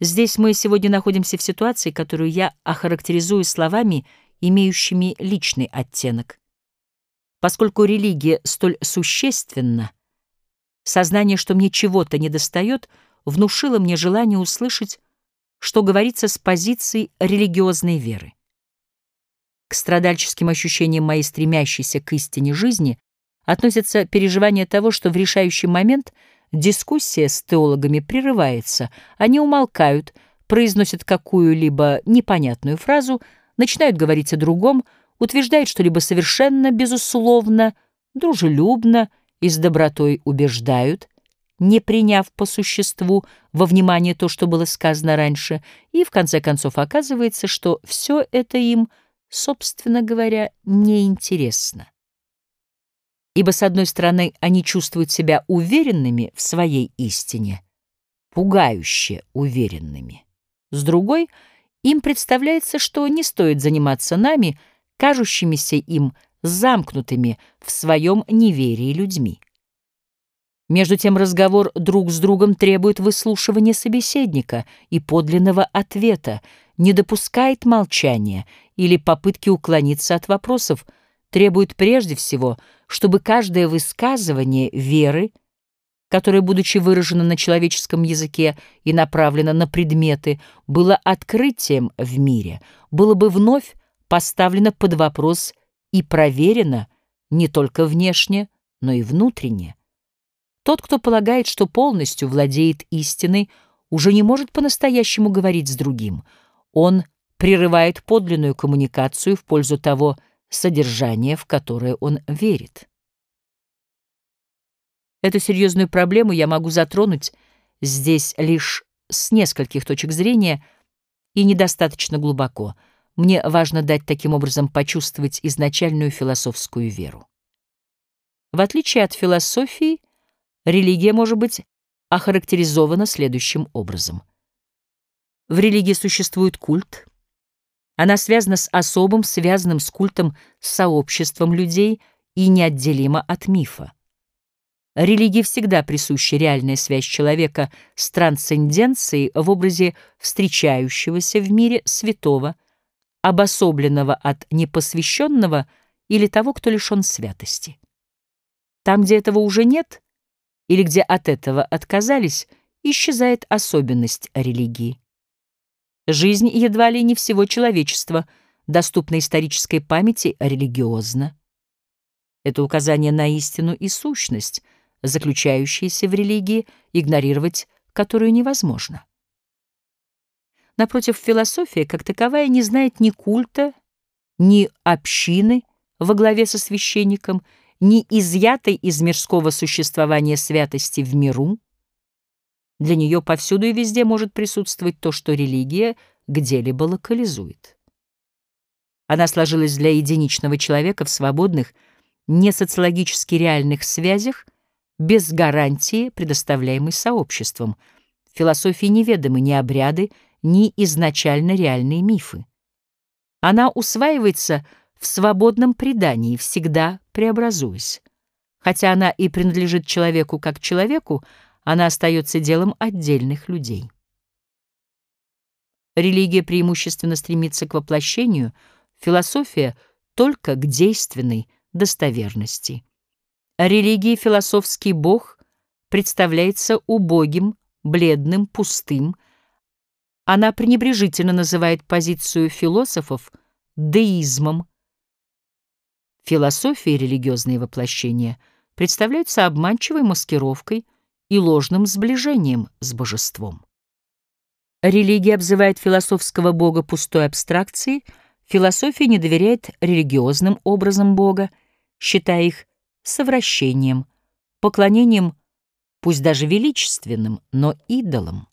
Здесь мы сегодня находимся в ситуации, которую я охарактеризую словами, имеющими личный оттенок. Поскольку религия столь существенна, сознание, что мне чего-то недостает, внушило мне желание услышать, что говорится с позиции религиозной веры. К страдальческим ощущениям моей стремящейся к истине жизни относятся переживание того, что в решающий момент дискуссия с теологами прерывается, они умолкают, произносят какую-либо непонятную фразу, начинают говорить о другом, утверждают что-либо совершенно безусловно, дружелюбно и с добротой убеждают, не приняв по существу во внимание то, что было сказано раньше, и в конце концов оказывается, что все это им, собственно говоря, неинтересно ибо, с одной стороны, они чувствуют себя уверенными в своей истине, пугающе уверенными. С другой, им представляется, что не стоит заниматься нами, кажущимися им замкнутыми в своем неверии людьми. Между тем разговор друг с другом требует выслушивания собеседника и подлинного ответа, не допускает молчания или попытки уклониться от вопросов, требует прежде всего — чтобы каждое высказывание веры, которое, будучи выражено на человеческом языке и направлено на предметы, было открытием в мире, было бы вновь поставлено под вопрос и проверено не только внешне, но и внутренне. Тот, кто полагает, что полностью владеет истиной, уже не может по-настоящему говорить с другим. Он прерывает подлинную коммуникацию в пользу того, содержание, в которое он верит. Эту серьезную проблему я могу затронуть здесь лишь с нескольких точек зрения и недостаточно глубоко. Мне важно дать таким образом почувствовать изначальную философскую веру. В отличие от философии, религия может быть охарактеризована следующим образом. В религии существует культ — она связана с особым, связанным с культом сообществом людей и неотделима от мифа. Религии всегда присуща реальная связь человека с трансценденцией в образе встречающегося в мире святого, обособленного от непосвященного или того, кто лишен святости. Там, где этого уже нет, или где от этого отказались, исчезает особенность религии. Жизнь едва ли не всего человечества, доступна исторической памяти, религиозна. Это указание на истину и сущность, заключающиеся в религии, игнорировать которую невозможно. Напротив, философия, как таковая, не знает ни культа, ни общины во главе со священником, ни изъятой из мирского существования святости в миру, для нее повсюду и везде может присутствовать то, что религия где-либо локализует. Она сложилась для единичного человека в свободных, не социологически реальных связях, без гарантии, предоставляемой сообществом. В философии неведомы ни обряды, ни изначально реальные мифы. Она усваивается в свободном предании, всегда преобразуясь. Хотя она и принадлежит человеку как человеку, она остается делом отдельных людей. Религия преимущественно стремится к воплощению, философия — только к действенной достоверности. Религии философский бог представляется убогим, бледным, пустым. Она пренебрежительно называет позицию философов деизмом. Философия и религиозные воплощения представляются обманчивой маскировкой — и ложным сближением с божеством. Религия обзывает философского бога пустой абстракцией, философия не доверяет религиозным образам бога, считая их совращением, поклонением, пусть даже величественным, но идолом.